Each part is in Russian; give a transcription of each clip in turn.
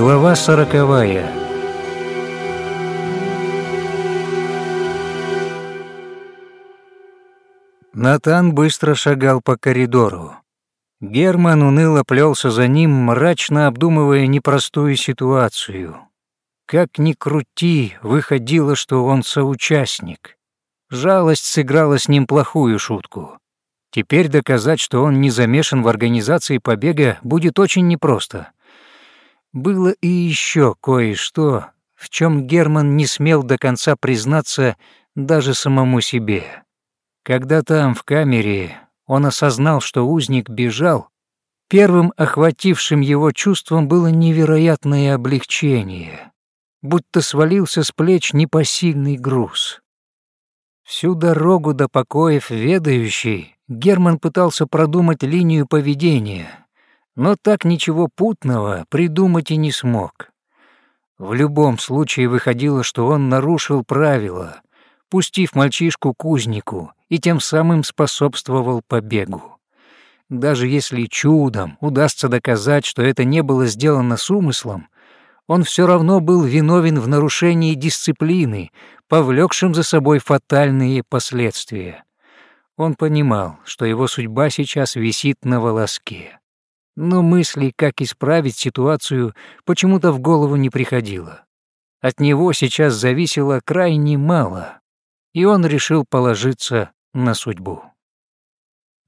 Глава сороковая. Натан быстро шагал по коридору. Герман уныло плелся за ним, мрачно обдумывая непростую ситуацию. Как ни крути, выходило, что он соучастник. Жалость сыграла с ним плохую шутку. Теперь доказать, что он не замешан в организации побега, будет очень непросто. Было и еще кое-что, в чем Герман не смел до конца признаться даже самому себе. Когда там, в камере, он осознал, что узник бежал, первым охватившим его чувством было невероятное облегчение, будто свалился с плеч непосильный груз. Всю дорогу до покоев ведающий Герман пытался продумать линию поведения, но так ничего путного придумать и не смог. В любом случае выходило, что он нарушил правила, пустив мальчишку кузнику, и тем самым способствовал побегу. Даже если чудом удастся доказать, что это не было сделано с умыслом, он все равно был виновен в нарушении дисциплины, повлекшем за собой фатальные последствия. Он понимал, что его судьба сейчас висит на волоске. Но мысли, как исправить ситуацию, почему-то в голову не приходило. От него сейчас зависело крайне мало, и он решил положиться на судьбу.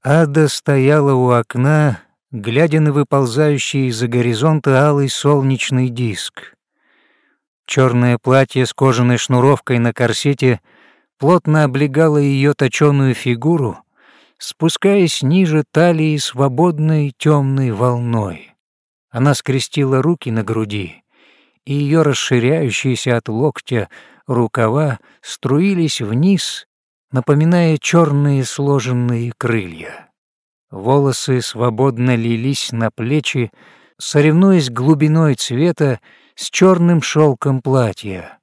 Ада стояла у окна, глядя на выползающий из-за горизонта алый солнечный диск. Черное платье с кожаной шнуровкой на корсете — плотно облегала ее точеную фигуру, спускаясь ниже талии свободной темной волной. Она скрестила руки на груди, и ее расширяющиеся от локтя рукава струились вниз, напоминая черные сложенные крылья. Волосы свободно лились на плечи, соревнуясь глубиной цвета с черным шелком платья.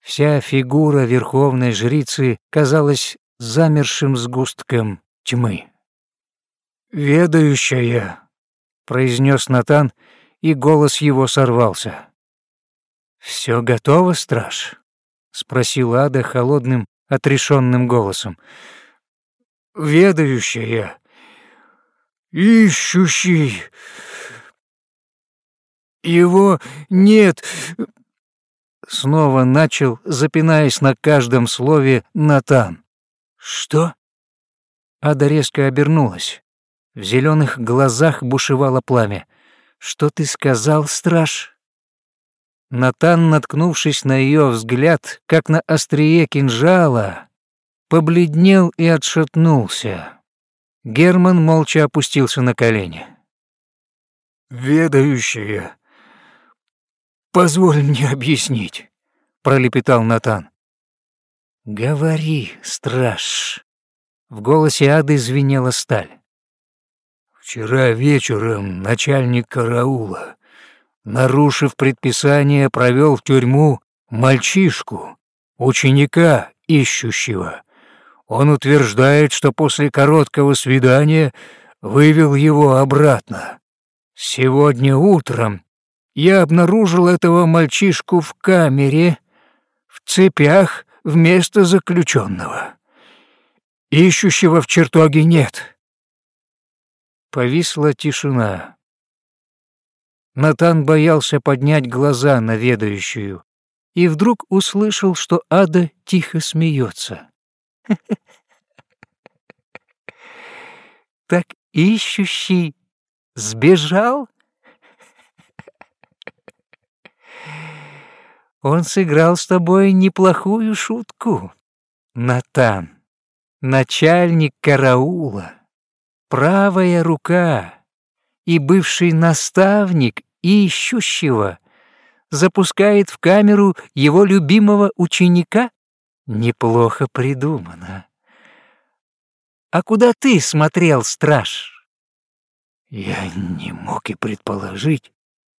Вся фигура верховной жрицы казалась замершим сгустком тьмы. «Ведающая», — произнес Натан, и голос его сорвался. «Все готово, страж?» — спросила Ада холодным, отрешенным голосом. «Ведающая, ищущий, его нет, снова начал, запинаясь на каждом слове, Натан. «Что?» Ада резко обернулась. В зеленых глазах бушевало пламя. «Что ты сказал, страж?» Натан, наткнувшись на ее взгляд, как на острие кинжала, побледнел и отшатнулся. Герман молча опустился на колени. «Ведающая, «Позволь мне объяснить», — пролепетал Натан. «Говори, страж». В голосе Ады звенела сталь. «Вчера вечером начальник караула, нарушив предписание, провел в тюрьму мальчишку, ученика, ищущего. Он утверждает, что после короткого свидания вывел его обратно. Сегодня утром я обнаружил этого мальчишку в камере, в цепях вместо заключенного. Ищущего в чертоге нет. Повисла тишина. Натан боялся поднять глаза на ведающую и вдруг услышал, что Ада тихо смеется. «Так ищущий сбежал?» Он сыграл с тобой неплохую шутку, Натан, начальник караула, правая рука и бывший наставник ищущего запускает в камеру его любимого ученика? Неплохо придумано. А куда ты смотрел, страж? Я не мог и предположить.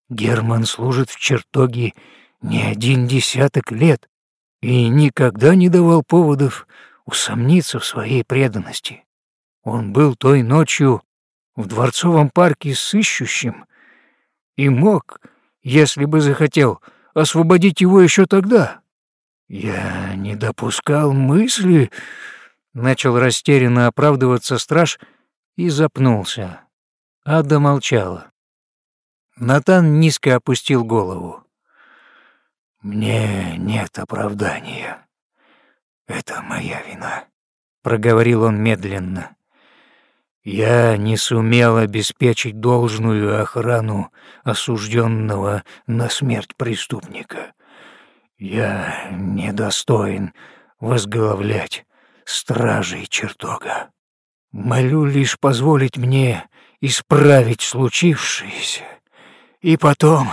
Герман служит в чертоге не один десяток лет и никогда не давал поводов усомниться в своей преданности. Он был той ночью в дворцовом парке с ищущим и мог если бы захотел освободить его еще тогда. Я не допускал мысли, начал растерянно оправдываться страж и запнулся. Ада молчала. Натан низко опустил голову. «Мне нет оправдания. Это моя вина», — проговорил он медленно. «Я не сумел обеспечить должную охрану осужденного на смерть преступника. Я недостоин возглавлять стражей чертога. Молю лишь позволить мне исправить случившееся, и потом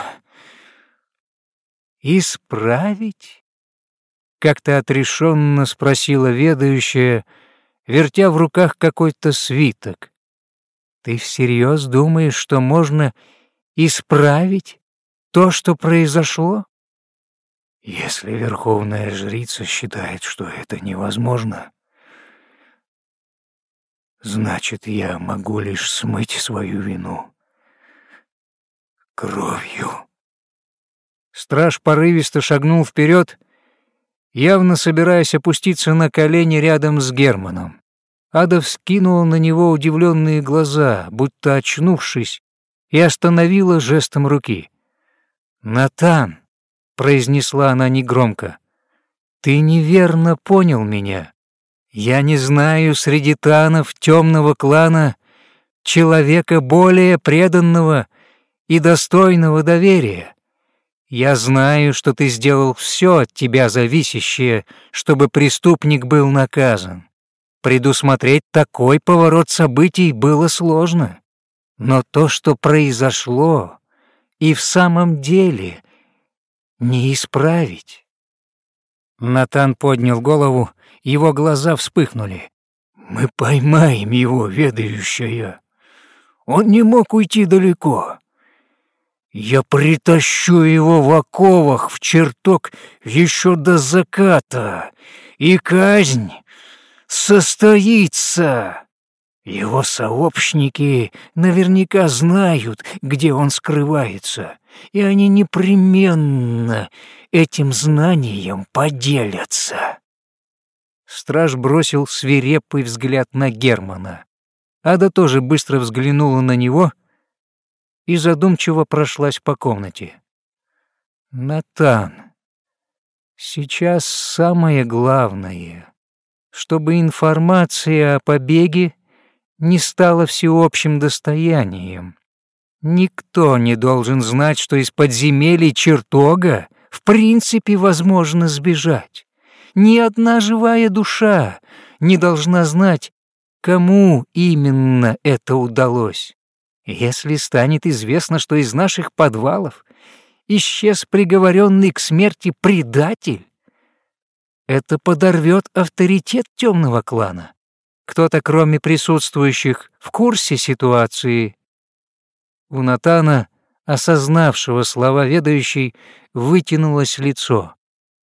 «Исправить?» — как-то отрешенно спросила ведающая, вертя в руках какой-то свиток. «Ты всерьез думаешь, что можно исправить то, что произошло?» «Если верховная жрица считает, что это невозможно, значит, я могу лишь смыть свою вину кровью». Страж порывисто шагнул вперед, явно собираясь опуститься на колени рядом с Германом. Ада вскинула на него удивленные глаза, будто очнувшись, и остановила жестом руки. «Натан», — произнесла она негромко, — «ты неверно понял меня. Я не знаю среди танов темного клана человека более преданного и достойного доверия. Я знаю, что ты сделал все от тебя зависящее, чтобы преступник был наказан. Предусмотреть такой поворот событий было сложно. Но то, что произошло, и в самом деле не исправить. Натан поднял голову, его глаза вспыхнули. «Мы поймаем его, ведающая. Он не мог уйти далеко. Я притащу его в оковах в чертог еще до заката, и казнь состоится. Его сообщники наверняка знают, где он скрывается, и они непременно этим знанием поделятся. Страж бросил свирепый взгляд на Германа. Ада тоже быстро взглянула на него — и задумчиво прошлась по комнате. «Натан, сейчас самое главное, чтобы информация о побеге не стала всеобщим достоянием. Никто не должен знать, что из подземелий чертога в принципе возможно сбежать. Ни одна живая душа не должна знать, кому именно это удалось. Если станет известно, что из наших подвалов исчез приговоренный к смерти предатель, это подорвет авторитет темного клана. Кто-то, кроме присутствующих, в курсе ситуации. У Натана, осознавшего слова ведающей, вытянулось лицо.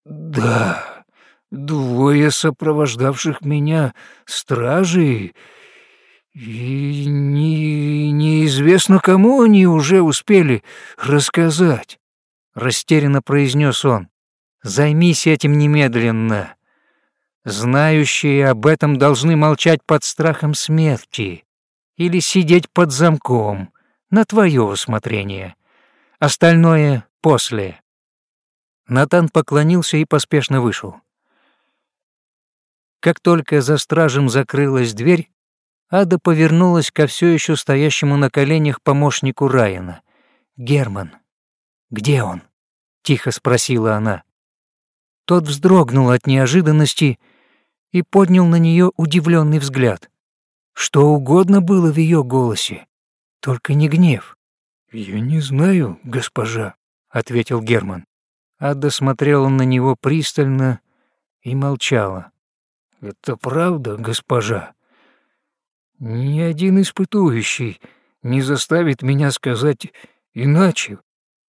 «Да, двое сопровождавших меня стражей и не, неизвестно, кому они уже успели рассказать, растерянно произнес он. Займись этим немедленно. Знающие об этом должны молчать под страхом смерти или сидеть под замком на твое усмотрение. Остальное после. Натан поклонился и поспешно вышел. Как только за стражем закрылась дверь, Ада повернулась ко все еще стоящему на коленях помощнику Райана. «Герман, где он?» — тихо спросила она. Тот вздрогнул от неожиданности и поднял на нее удивленный взгляд. Что угодно было в ее голосе, только не гнев. «Я не знаю, госпожа», — ответил Герман. Ада смотрела на него пристально и молчала. «Это правда, госпожа?» Ни один испытующий не заставит меня сказать иначе,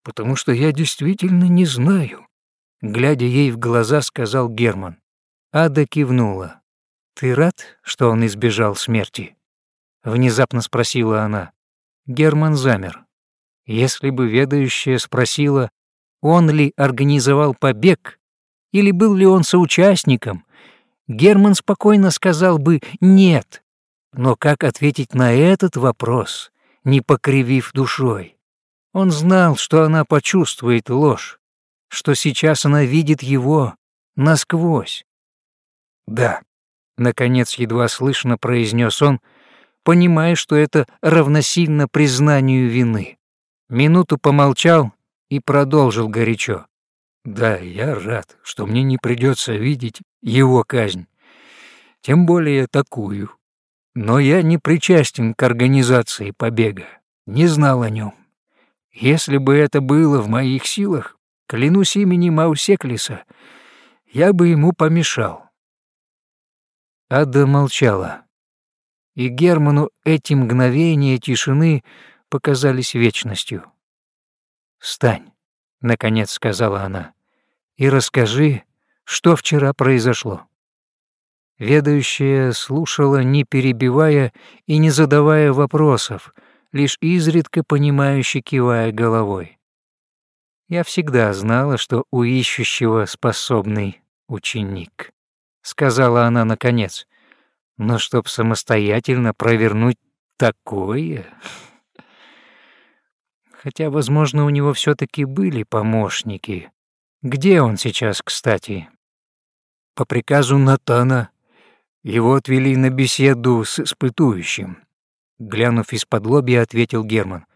потому что я действительно не знаю. Глядя ей в глаза, сказал Герман. Ада кивнула. «Ты рад, что он избежал смерти?» Внезапно спросила она. Герман замер. Если бы ведающая спросила, он ли организовал побег или был ли он соучастником, Герман спокойно сказал бы «нет». Но как ответить на этот вопрос, не покривив душой? Он знал, что она почувствует ложь, что сейчас она видит его насквозь. «Да», — наконец едва слышно произнес он, понимая, что это равносильно признанию вины. Минуту помолчал и продолжил горячо. «Да, я рад, что мне не придется видеть его казнь, тем более такую. Но я не причастен к организации побега, не знал о нем. Если бы это было в моих силах, клянусь именем Аусеклиса, я бы ему помешал». Ада молчала, и Герману эти мгновения тишины показались вечностью. «Встань», — наконец сказала она, — «и расскажи, что вчера произошло». Ведающая слушала, не перебивая и не задавая вопросов, лишь изредка понимающе кивая головой. Я всегда знала, что у ищущего способный ученик, сказала она наконец. Но чтоб самостоятельно провернуть такое... Хотя, возможно, у него все таки были помощники. Где он сейчас, кстати? По приказу Натана его отвели на беседу с испытующим. Глянув из-под лобья, ответил Герман.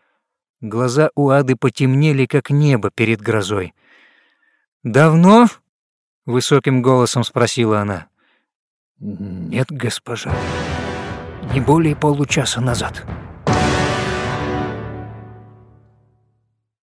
Глаза у Ады потемнели, как небо перед грозой. «Давно?» — высоким голосом спросила она. «Нет, госпожа, не более получаса назад».